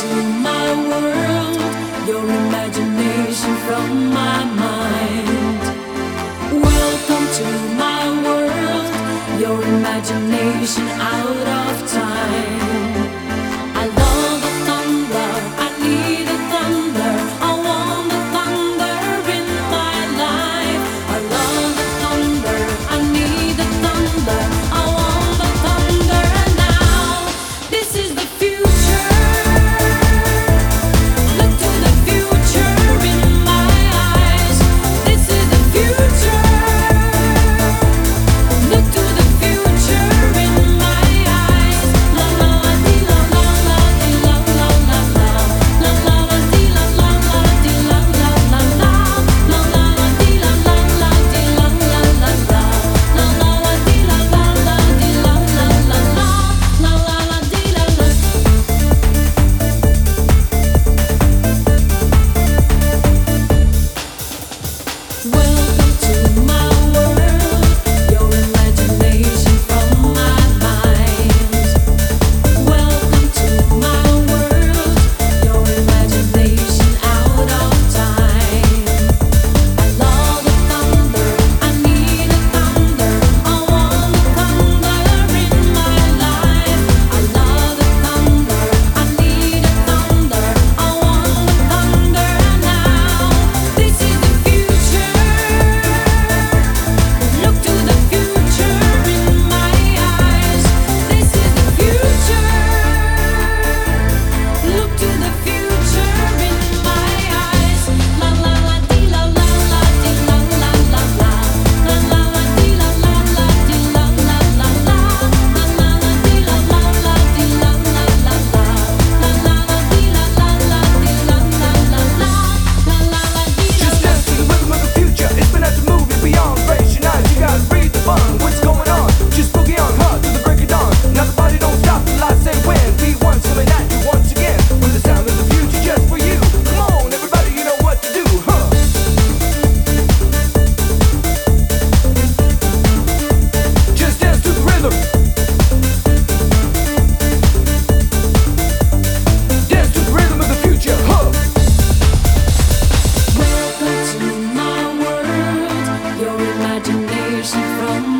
to my world, your imagination from my mind. Welcome to my world, your imagination out of time. person from